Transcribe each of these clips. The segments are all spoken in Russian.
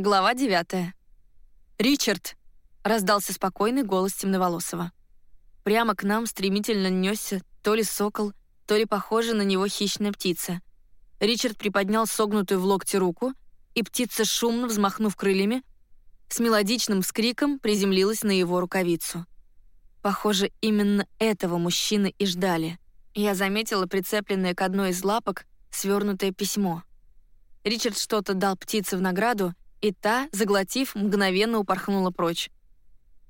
Глава 9. «Ричард!» — раздался спокойный голос темноволосого. Прямо к нам стремительно несся то ли сокол, то ли похожая на него хищная птица. Ричард приподнял согнутую в локте руку, и птица, шумно взмахнув крыльями, с мелодичным скриком приземлилась на его рукавицу. Похоже, именно этого мужчины и ждали. Я заметила прицепленное к одной из лапок свернутое письмо. Ричард что-то дал птице в награду, и та, заглотив, мгновенно упорхнула прочь.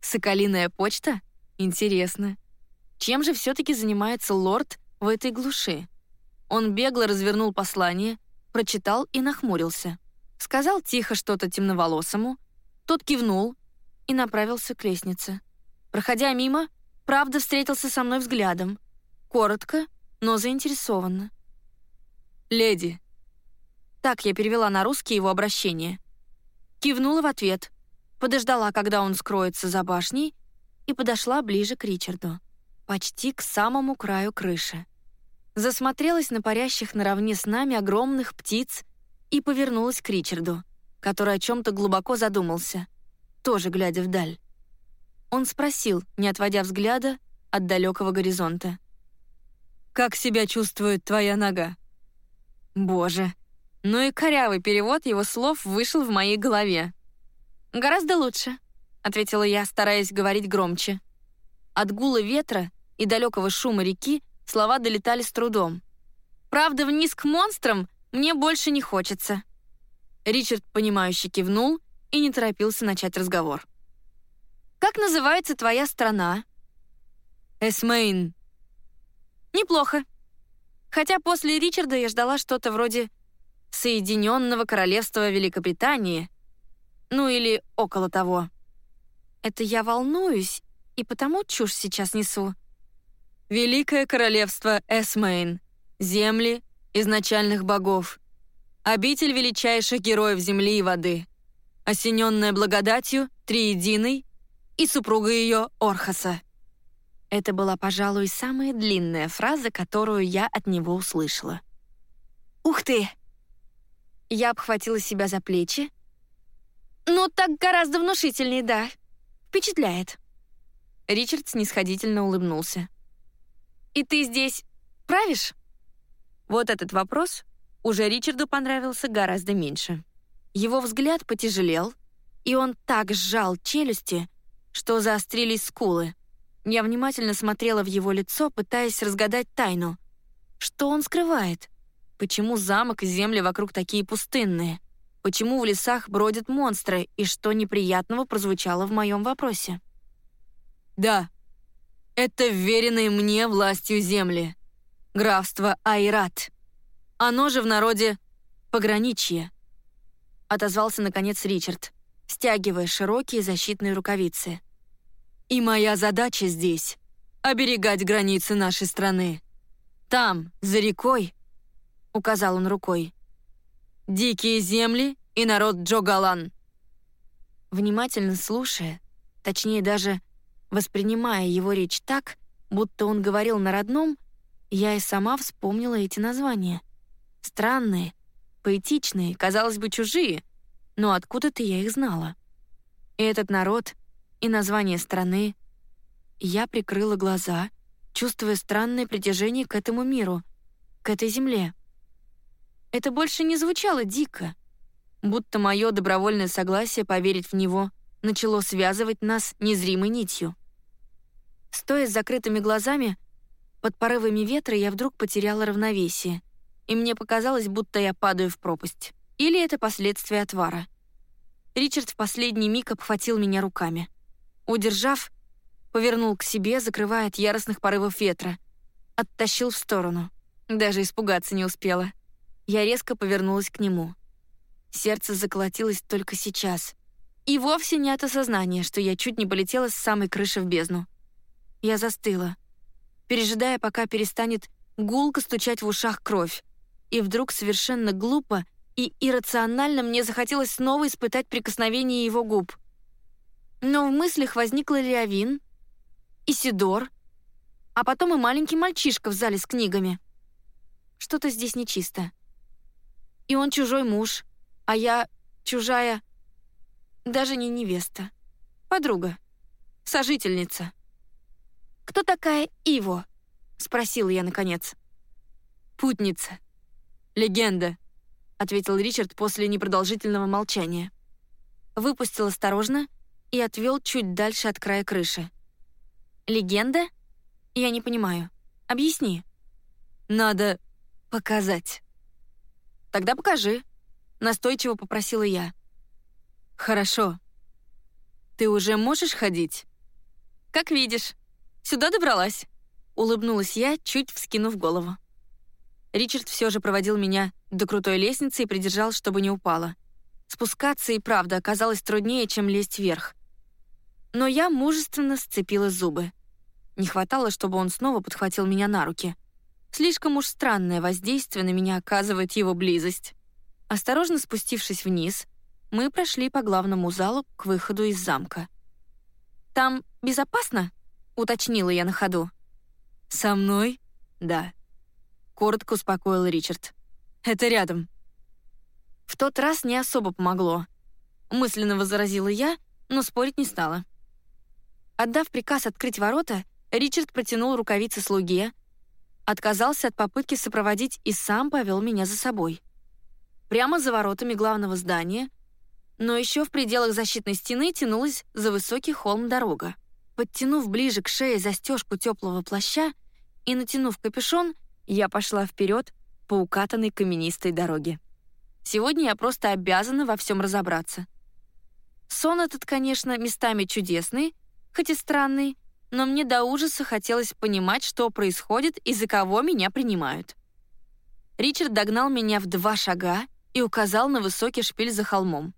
Соколиная почта? Интересно. Чем же все-таки занимается лорд в этой глуши? Он бегло развернул послание, прочитал и нахмурился. Сказал тихо что-то темноволосому, тот кивнул и направился к лестнице. Проходя мимо, правда встретился со мной взглядом. Коротко, но заинтересованно. «Леди». Так я перевела на русский его обращение — Кивнула в ответ, подождала, когда он скроется за башней, и подошла ближе к Ричарду, почти к самому краю крыши. Засмотрелась на парящих наравне с нами огромных птиц и повернулась к Ричарду, который о чем-то глубоко задумался, тоже глядя вдаль. Он спросил, не отводя взгляда от далекого горизонта. «Как себя чувствует твоя нога?» «Боже, ну и корявый перевод его слов вышел в моей голове. «Гораздо лучше», — ответила я, стараясь говорить громче. От гула ветра и далекого шума реки слова долетали с трудом. «Правда, вниз к монстрам мне больше не хочется». Ричард, понимающе кивнул и не торопился начать разговор. «Как называется твоя страна?» «Эсмейн». «Неплохо. Хотя после Ричарда я ждала что-то вроде Соединенного Королевства Великобритании, ну или около того. Это я волнуюсь и потому чушь сейчас несу. Великое Королевство Эсмейн, земли изначальных богов, обитель величайших героев земли и воды, осененная благодатью Триединой и супруга ее Орхаса. Это была, пожалуй, самая длинная фраза, которую я от него услышала. «Ух ты! Я обхватила себя за плечи. «Ну, так гораздо внушительнее, да. Впечатляет». Ричард снисходительно улыбнулся. «И ты здесь правишь?» Вот этот вопрос уже Ричарду понравился гораздо меньше. Его взгляд потяжелел, и он так сжал челюсти, что заострились скулы. Я внимательно смотрела в его лицо, пытаясь разгадать тайну. Что он скрывает? Почему замок и земли вокруг такие пустынные? Почему в лесах бродят монстры, и что неприятного прозвучало в моем вопросе? «Да, это вверенные мне властью земли. Графство Айрат. Оно же в народе «пограничье», — отозвался, наконец, Ричард, стягивая широкие защитные рукавицы. «И моя задача здесь — оберегать границы нашей страны. Там, за рекой, — указал он рукой. «Дикие земли и народ Джогалан». Внимательно слушая, точнее даже воспринимая его речь так, будто он говорил на родном, я и сама вспомнила эти названия. Странные, поэтичные, казалось бы, чужие, но откуда-то я их знала. И этот народ, и название страны. Я прикрыла глаза, чувствуя странное притяжение к этому миру, к этой земле. Это больше не звучало дико, будто мое добровольное согласие поверить в него начало связывать нас незримой нитью. Стоя с закрытыми глазами, под порывами ветра я вдруг потеряла равновесие, и мне показалось, будто я падаю в пропасть. Или это последствия отвара. Ричард в последний миг обхватил меня руками. Удержав, повернул к себе, закрывая от яростных порывов ветра. Оттащил в сторону. Даже испугаться не успела. Я резко повернулась к нему. Сердце заколотилось только сейчас. И вовсе не от осознания, что я чуть не полетела с самой крыши в бездну. Я застыла, пережидая, пока перестанет гулко стучать в ушах кровь. И вдруг совершенно глупо и иррационально мне захотелось снова испытать прикосновение его губ. Но в мыслях возникла Леовин, Исидор, а потом и маленький мальчишка в зале с книгами. Что-то здесь нечисто. И он чужой муж, а я чужая... Даже не невеста. Подруга. Сожительница. «Кто такая Иво?» — спросила я наконец. «Путница. Легенда», — ответил Ричард после непродолжительного молчания. Выпустил осторожно и отвел чуть дальше от края крыши. «Легенда? Я не понимаю. Объясни». «Надо показать». «Тогда покажи», — настойчиво попросила я. «Хорошо. Ты уже можешь ходить?» «Как видишь. Сюда добралась», — улыбнулась я, чуть вскинув голову. Ричард все же проводил меня до крутой лестницы и придержал, чтобы не упала. Спускаться и правда оказалось труднее, чем лезть вверх. Но я мужественно сцепила зубы. Не хватало, чтобы он снова подхватил меня на руки. Слишком уж странное воздействие на меня оказывает его близость. Осторожно спустившись вниз, мы прошли по главному залу к выходу из замка. «Там безопасно?» — уточнила я на ходу. «Со мной? Да», — коротко успокоил Ричард. «Это рядом». В тот раз не особо помогло. Мысленно возразила я, но спорить не стала. Отдав приказ открыть ворота, Ричард протянул рукавицы слуге, отказался от попытки сопроводить и сам повел меня за собой. Прямо за воротами главного здания, но еще в пределах защитной стены тянулась за высокий холм дорога. Подтянув ближе к шее застежку теплого плаща и натянув капюшон, я пошла вперед по укатанной каменистой дороге. Сегодня я просто обязана во всем разобраться. Сон этот, конечно, местами чудесный, хоть и странный, но мне до ужаса хотелось понимать, что происходит и за кого меня принимают. Ричард догнал меня в два шага и указал на высокий шпиль за холмом.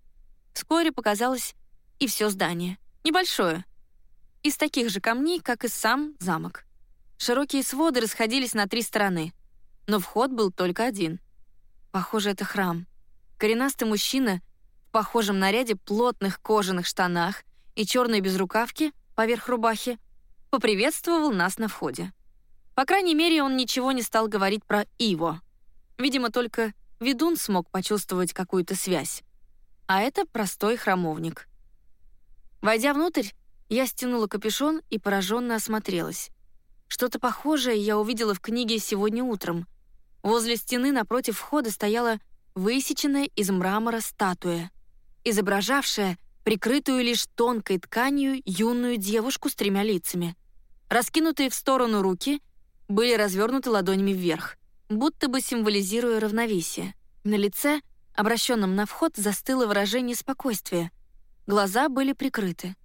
Вскоре показалось и все здание. Небольшое. Из таких же камней, как и сам замок. Широкие своды расходились на три стороны, но вход был только один. Похоже, это храм. Коренастый мужчина в похожем наряде плотных кожаных штанах и черной безрукавке поверх рубахи поприветствовал нас на входе. По крайней мере, он ничего не стал говорить про Иво. Видимо, только ведун смог почувствовать какую-то связь. А это простой храмовник. Войдя внутрь, я стянула капюшон и пораженно осмотрелась. Что-то похожее я увидела в книге сегодня утром. Возле стены напротив входа стояла высеченная из мрамора статуя, изображавшая прикрытую лишь тонкой тканью юную девушку с тремя лицами. Раскинутые в сторону руки были развернуты ладонями вверх, будто бы символизируя равновесие. На лице, обращенном на вход, застыло выражение спокойствия. Глаза были прикрыты.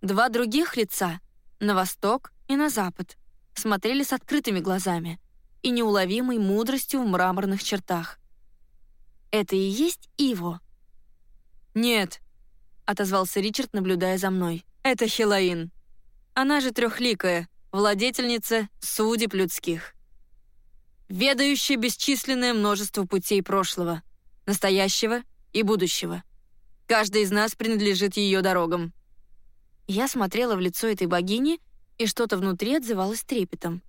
Два других лица, на восток и на запад, смотрели с открытыми глазами и неуловимой мудростью в мраморных чертах. Это и есть Иво? «Нет», — отозвался Ричард, наблюдая за мной. «Это Хилаин. Она же трехликая, владетельница судеб людских. Ведающая бесчисленное множество путей прошлого, настоящего и будущего. Каждый из нас принадлежит ее дорогам. Я смотрела в лицо этой богини, и что-то внутри отзывалось трепетом.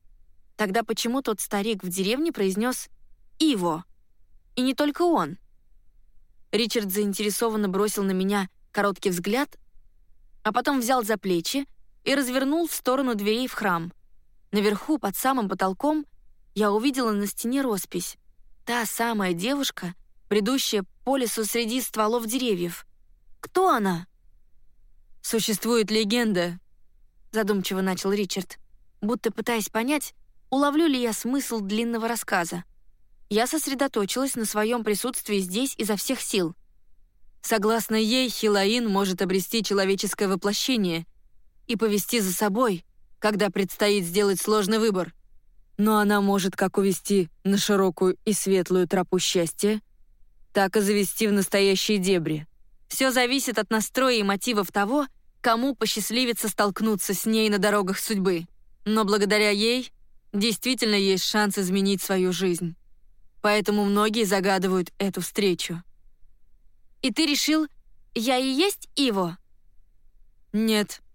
Тогда почему тот старик в деревне произнес «Иво»? И не только он. Ричард заинтересованно бросил на меня короткий взгляд, а потом взял за плечи и развернул в сторону дверей в храм. Наверху, под самым потолком, я увидела на стене роспись. Та самая девушка, бредущая по лесу среди стволов деревьев. Кто она? «Существует легенда», — задумчиво начал Ричард, будто пытаясь понять, уловлю ли я смысл длинного рассказа. Я сосредоточилась на своем присутствии здесь изо всех сил. Согласно ей, Хилаин может обрести человеческое воплощение и повести за собой, когда предстоит сделать сложный выбор. Но она может как увести на широкую и светлую тропу счастья, так и завести в настоящие дебри. Все зависит от настроя и мотивов того, кому посчастливится столкнуться с ней на дорогах судьбы. Но благодаря ей действительно есть шанс изменить свою жизнь. Поэтому многие загадывают эту встречу. «И ты решил, я и есть Иво?» «Нет», —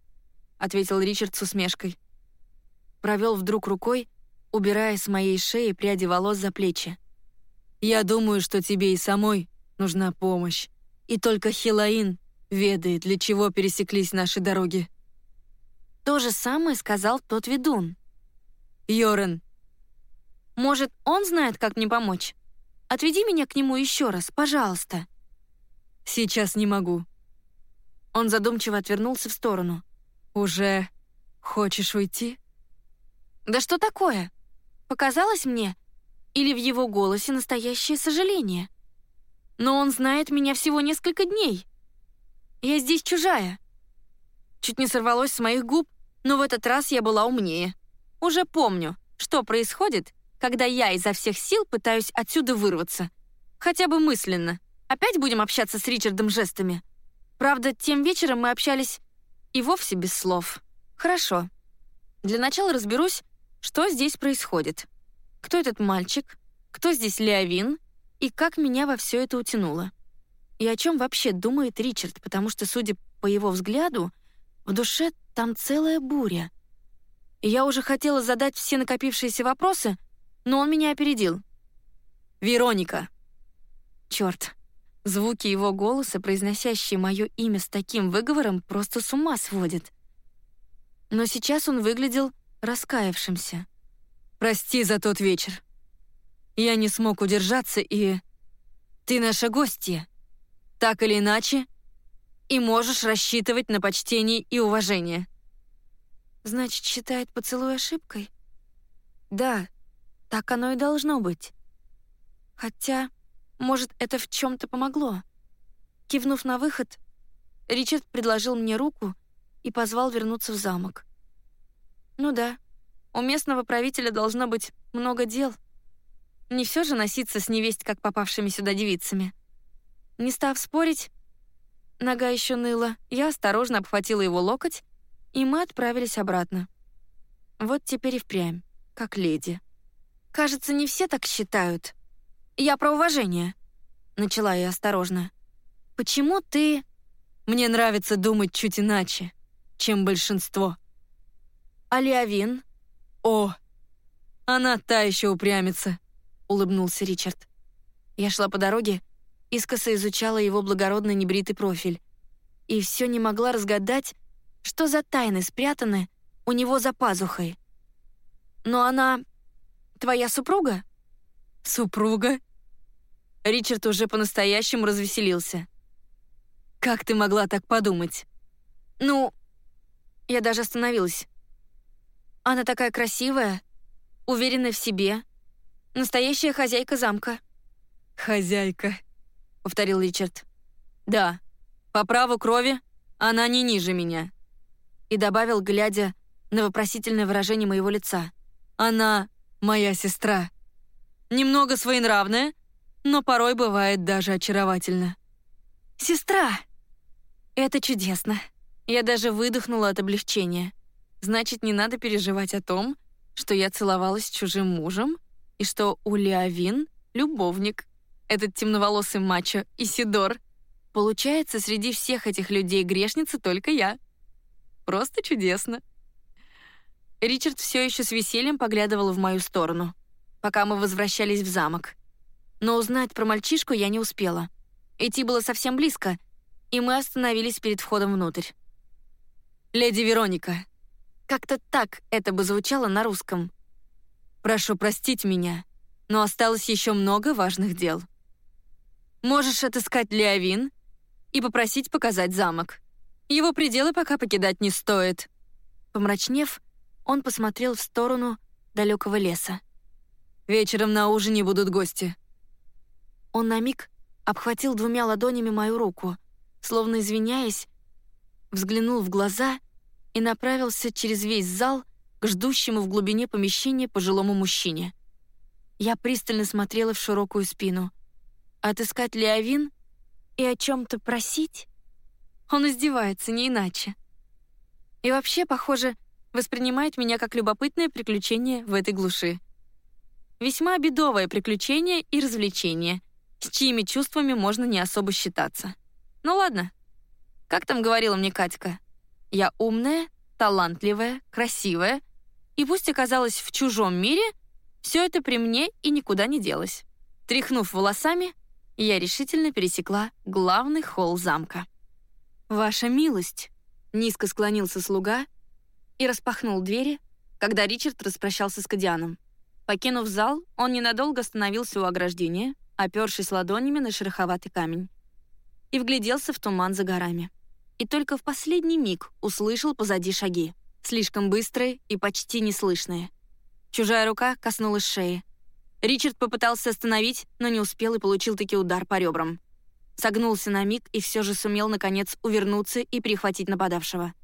ответил Ричард с усмешкой. Провел вдруг рукой, убирая с моей шеи пряди волос за плечи. «Я думаю, что тебе и самой нужна помощь. И только Хилаин ведает, для чего пересеклись наши дороги. То же самое сказал тот ведун. Йорен. Может, он знает, как мне помочь? Отведи меня к нему еще раз, пожалуйста. Сейчас не могу. Он задумчиво отвернулся в сторону. Уже хочешь уйти? Да что такое? Показалось мне? Или в его голосе настоящее сожаление? Но он знает меня всего несколько дней. Я здесь чужая. Чуть не сорвалось с моих губ, но в этот раз я была умнее. Уже помню, что происходит, когда я изо всех сил пытаюсь отсюда вырваться. Хотя бы мысленно. Опять будем общаться с Ричардом жестами. Правда, тем вечером мы общались и вовсе без слов. Хорошо. Для начала разберусь, что здесь происходит. Кто этот мальчик? Кто здесь Леовин? И как меня во все это утянуло? И о чем вообще думает Ричард, потому что, судя по его взгляду, в душе там целая буря. Я уже хотела задать все накопившиеся вопросы, но он меня опередил. «Вероника!» Черт, звуки его голоса, произносящие мое имя с таким выговором, просто с ума сводят. Но сейчас он выглядел раскаявшимся. «Прости за тот вечер. Я не смог удержаться, и... Ты наша гостья. Так или иначе, и можешь рассчитывать на почтение и уважение». «Значит, считает поцелуй ошибкой?» «Да, так оно и должно быть. Хотя, может, это в чем-то помогло. Кивнув на выход, Ричард предложил мне руку и позвал вернуться в замок. Ну да, у местного правителя должно быть много дел. Не все же носиться с невесть, как попавшими сюда девицами. Не став спорить, нога еще ныла, я осторожно обхватила его локоть, и мы отправились обратно. Вот теперь и впрямь, как леди. Кажется, не все так считают. Я про уважение. Начала я осторожно. Почему ты... Мне нравится думать чуть иначе, чем большинство. Алиавин? О, она та еще упрямится, улыбнулся Ричард. Я шла по дороге, искоса изучала его благородный небритый профиль. И все не могла разгадать, что за тайны спрятаны у него за пазухой. Но она Твоя супруга?» «Супруга?» Ричард уже по-настоящему развеселился. «Как ты могла так подумать?» «Ну...» Я даже остановилась. Она такая красивая, уверенная в себе. Настоящая хозяйка замка. «Хозяйка», — повторил Ричард. «Да, по праву крови она не ниже меня». И добавил, глядя на вопросительное выражение моего лица. «Она моя сестра. Немного своенравная, но порой бывает даже очаровательно. «Сестра!» «Это чудесно!» Я даже выдохнула от облегчения. Значит, не надо переживать о том, что я целовалась с чужим мужем, и что у Леовин — любовник. Этот темноволосый мачо Исидор. Получается, среди всех этих людей грешница только я. Просто чудесно. Ричард все еще с весельем поглядывал в мою сторону, пока мы возвращались в замок. Но узнать про мальчишку я не успела. Идти было совсем близко, и мы остановились перед входом внутрь. «Леди Вероника». Как-то так это бы звучало на русском. «Прошу простить меня, но осталось еще много важных дел. Можешь отыскать Леовин и попросить показать замок. Его пределы пока покидать не стоит». Помрачнев, он посмотрел в сторону далекого леса. «Вечером на ужине будут гости». Он на миг обхватил двумя ладонями мою руку, словно извиняясь, взглянул в глаза и направился через весь зал к ждущему в глубине помещения пожилому мужчине. Я пристально смотрела в широкую спину. Отыскать Леовин и о чем-то просить? Он издевается, не иначе. И вообще, похоже, воспринимает меня как любопытное приключение в этой глуши. Весьма бедовое приключение и развлечение, с чьими чувствами можно не особо считаться. Ну ладно. Как там говорила мне Катька? Я умная, талантливая, красивая, и пусть оказалась в чужом мире, все это при мне и никуда не делось. Тряхнув волосами, я решительно пересекла главный холл замка. «Ваша милость!» — низко склонился слуга и распахнул двери, когда Ричард распрощался с Кадианом. Покинув зал, он ненадолго остановился у ограждения, опершись ладонями на шероховатый камень, и вгляделся в туман за горами. И только в последний миг услышал позади шаги, слишком быстрые и почти неслышные. Чужая рука коснулась шеи. Ричард попытался остановить, но не успел и получил таки удар по ребрам. Согнулся на миг и все же сумел, наконец, увернуться и перехватить нападавшего.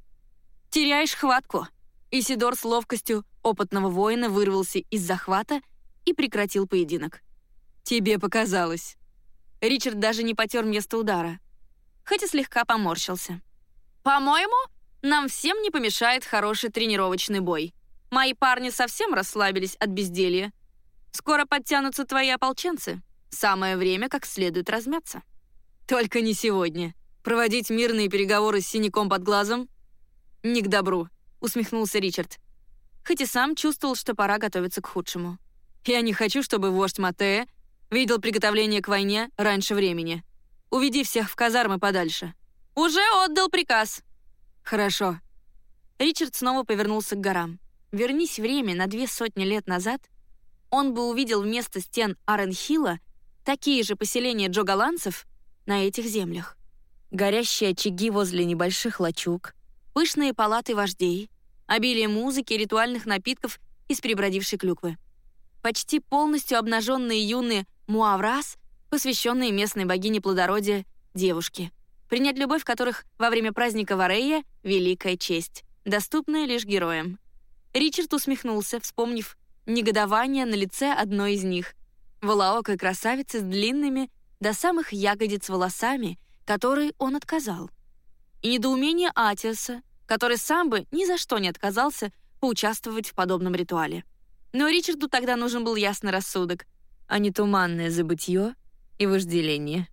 «Теряешь хватку!» Исидор с ловкостью опытного воина вырвался из захвата и прекратил поединок. «Тебе показалось». Ричард даже не потер место удара, хотя слегка поморщился. «По-моему, нам всем не помешает хороший тренировочный бой. Мои парни совсем расслабились от безделья. Скоро подтянутся твои ополченцы. Самое время как следует размяться». «Только не сегодня. Проводить мирные переговоры с синяком под глазом? Не к добру», — усмехнулся Ричард. Хоть и сам чувствовал, что пора готовиться к худшему. «Я не хочу, чтобы вождь Матея видел приготовление к войне раньше времени. Уведи всех в казармы подальше». «Уже отдал приказ». «Хорошо». Ричард снова повернулся к горам. Вернись время на две сотни лет назад, он бы увидел вместо стен Аренхилла такие же поселения джоголандцев, на этих землях. Горящие очаги возле небольших лачуг, пышные палаты вождей, обилие музыки ритуальных напитков из перебродившей клюквы. Почти полностью обнаженные юные муаврас, посвященные местной богине плодородия, девушки, принять любовь которых во время праздника Варея — великая честь, доступная лишь героям. Ричард усмехнулся, вспомнив негодование на лице одной из них, волоокой красавицы с длинными, до самых ягодиц волосами, которые он отказал. И недоумение Атиаса, который сам бы ни за что не отказался поучаствовать в подобном ритуале. Но Ричарду тогда нужен был ясный рассудок, а не туманное забытье и вожделение.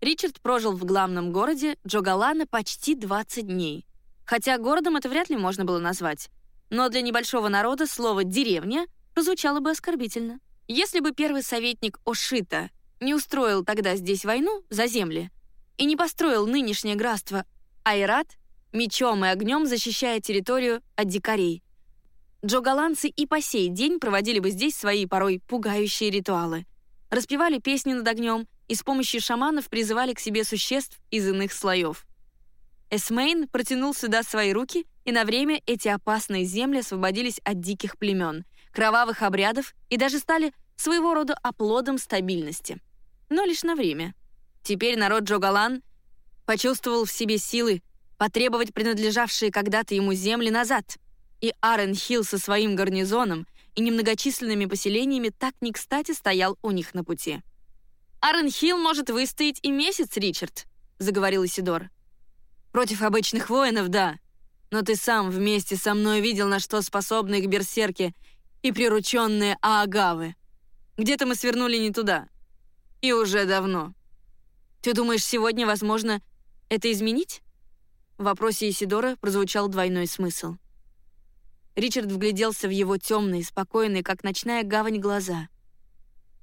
Ричард прожил в главном городе Джогалана почти 20 дней. Хотя городом это вряд ли можно было назвать. Но для небольшого народа слово «деревня» прозвучало бы оскорбительно. Если бы первый советник Ошита не устроил тогда здесь войну за земли и не построил нынешнее графство Айрат, мечом и огнем защищая территорию от дикарей. Джоголандцы и по сей день проводили бы здесь свои порой пугающие ритуалы. Распевали песни над огнем и с помощью шаманов призывали к себе существ из иных слоев. Эсмейн протянул сюда свои руки, и на время эти опасные земли освободились от диких племен, кровавых обрядов и даже стали своего рода оплодом стабильности но лишь на время. Теперь народ Джогалан почувствовал в себе силы потребовать принадлежавшие когда-то ему земли назад, и Арен Хилл со своим гарнизоном и немногочисленными поселениями так не кстати стоял у них на пути. «Арен Хилл может выстоять и месяц, Ричард», — заговорил Исидор. «Против обычных воинов, да. Но ты сам вместе со мной видел, на что способны их берсерки и прирученные аагавы. Где-то мы свернули не туда. И уже давно. Ты думаешь, сегодня возможно это изменить? В вопросе Исидора прозвучал двойной смысл. Ричард вгляделся в его темные, спокойные, как ночная гавань, глаза.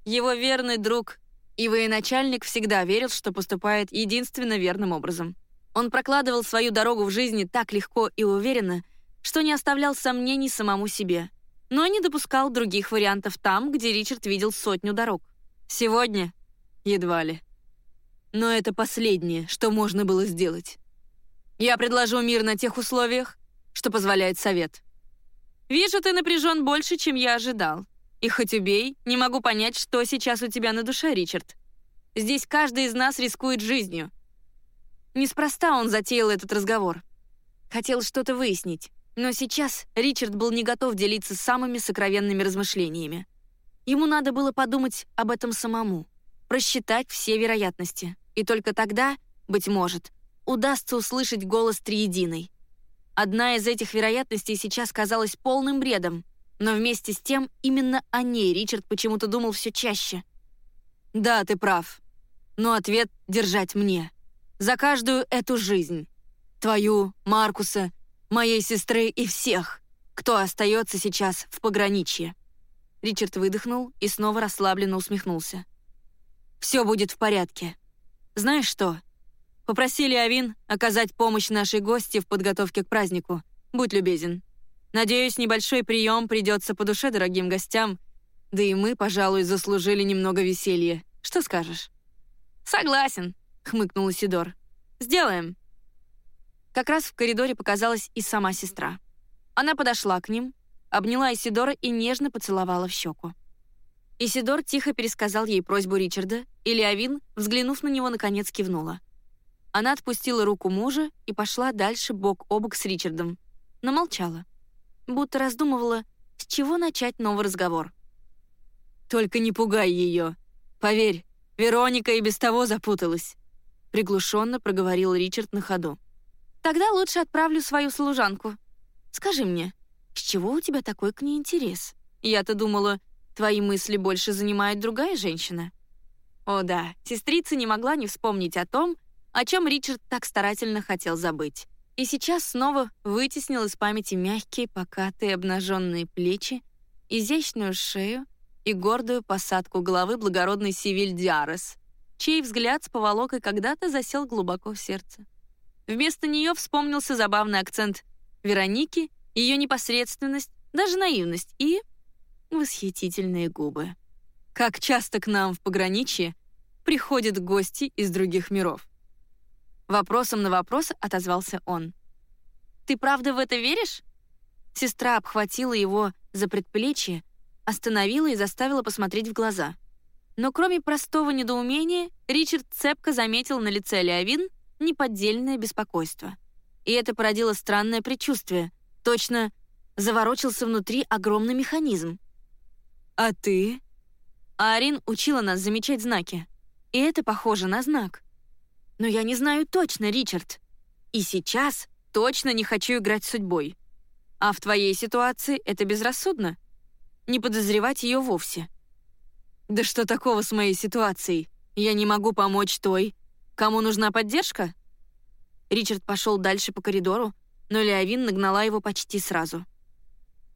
Его верный друг и военачальник всегда верил, что поступает единственно верным образом. Он прокладывал свою дорогу в жизни так легко и уверенно, что не оставлял сомнений самому себе, но не допускал других вариантов там, где Ричард видел сотню дорог. Сегодня Едва ли. Но это последнее, что можно было сделать. Я предложу мир на тех условиях, что позволяет совет. Вижу, ты напряжен больше, чем я ожидал. И хоть убей, не могу понять, что сейчас у тебя на душе, Ричард. Здесь каждый из нас рискует жизнью. Неспроста он затеял этот разговор. Хотел что-то выяснить. Но сейчас Ричард был не готов делиться самыми сокровенными размышлениями. Ему надо было подумать об этом самому просчитать все вероятности. И только тогда, быть может, удастся услышать голос Триединой. Одна из этих вероятностей сейчас казалась полным бредом, но вместе с тем именно о ней Ричард почему-то думал все чаще. «Да, ты прав. Но ответ держать мне. За каждую эту жизнь. Твою, Маркуса, моей сестры и всех, кто остается сейчас в пограничье». Ричард выдохнул и снова расслабленно усмехнулся. Все будет в порядке. Знаешь что? Попросили Авин оказать помощь нашей гости в подготовке к празднику. Будь любезен. Надеюсь, небольшой прием придется по душе дорогим гостям, да и мы, пожалуй, заслужили немного веселья. Что скажешь?» «Согласен», — хмыкнул Сидор. «Сделаем». Как раз в коридоре показалась и сама сестра. Она подошла к ним, обняла Исидора и нежно поцеловала в щеку. Исидор тихо пересказал ей просьбу Ричарда, и Леовин, взглянув на него, наконец кивнула. Она отпустила руку мужа и пошла дальше бок о бок с Ричардом, но молчала, будто раздумывала, с чего начать новый разговор. «Только не пугай ее. Поверь, Вероника и без того запуталась», — приглушенно проговорил Ричард на ходу. «Тогда лучше отправлю свою служанку. Скажи мне, с чего у тебя такой к ней интерес? Я-то думала, твои мысли больше занимает другая женщина». О да, сестрица не могла не вспомнить о том, о чем Ричард так старательно хотел забыть. И сейчас снова вытеснил из памяти мягкие, покатые, обнаженные плечи, изящную шею и гордую посадку головы благородной Сивиль Диарес, чей взгляд с поволокой когда-то засел глубоко в сердце. Вместо нее вспомнился забавный акцент Вероники, ее непосредственность, даже наивность и восхитительные губы. Как часто к нам в пограничье приходят гости из других миров. Вопросом на вопрос отозвался он. «Ты правда в это веришь?» Сестра обхватила его за предплечье, остановила и заставила посмотреть в глаза. Но кроме простого недоумения, Ричард цепко заметил на лице Леовин неподдельное беспокойство. И это породило странное предчувствие. Точно заворочился внутри огромный механизм. «А ты?» Арин учила нас замечать знаки. И это похоже на знак. Но я не знаю точно, Ричард. И сейчас точно не хочу играть судьбой. А в твоей ситуации это безрассудно. Не подозревать ее вовсе. Да что такого с моей ситуацией? Я не могу помочь той, кому нужна поддержка? Ричард пошел дальше по коридору, но Леовин нагнала его почти сразу.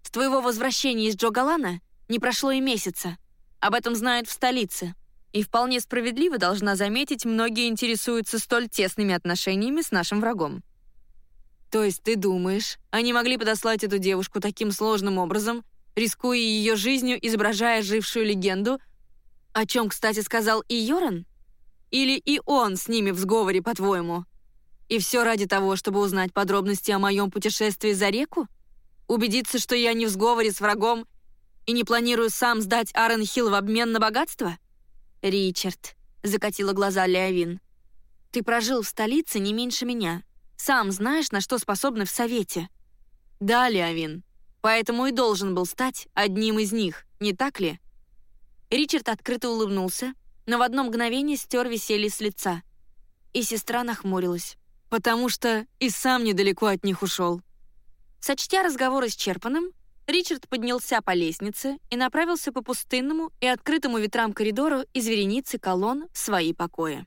«С твоего возвращения из Джогалана не прошло и месяца. Об этом знают в столице. И вполне справедливо, должна заметить, многие интересуются столь тесными отношениями с нашим врагом. То есть ты думаешь, они могли подослать эту девушку таким сложным образом, рискуя ее жизнью, изображая жившую легенду, о чем, кстати, сказал и Йоран? Или и он с ними в сговоре, по-твоему? И все ради того, чтобы узнать подробности о моем путешествии за реку? Убедиться, что я не в сговоре с врагом и не планирую сам сдать Аарон в обмен на богатство? «Ричард», — закатила глаза Леовин, — «ты прожил в столице не меньше меня. Сам знаешь, на что способны в Совете». «Да, Леовин, поэтому и должен был стать одним из них, не так ли?» Ричард открыто улыбнулся, но в одно мгновение стер веселье с лица. И сестра нахмурилась, потому что и сам недалеко от них ушел. Сочтя разговор исчерпанным, Ричард поднялся по лестнице и направился по пустынному и открытому ветрам коридору из вереницы колонн в свои покои.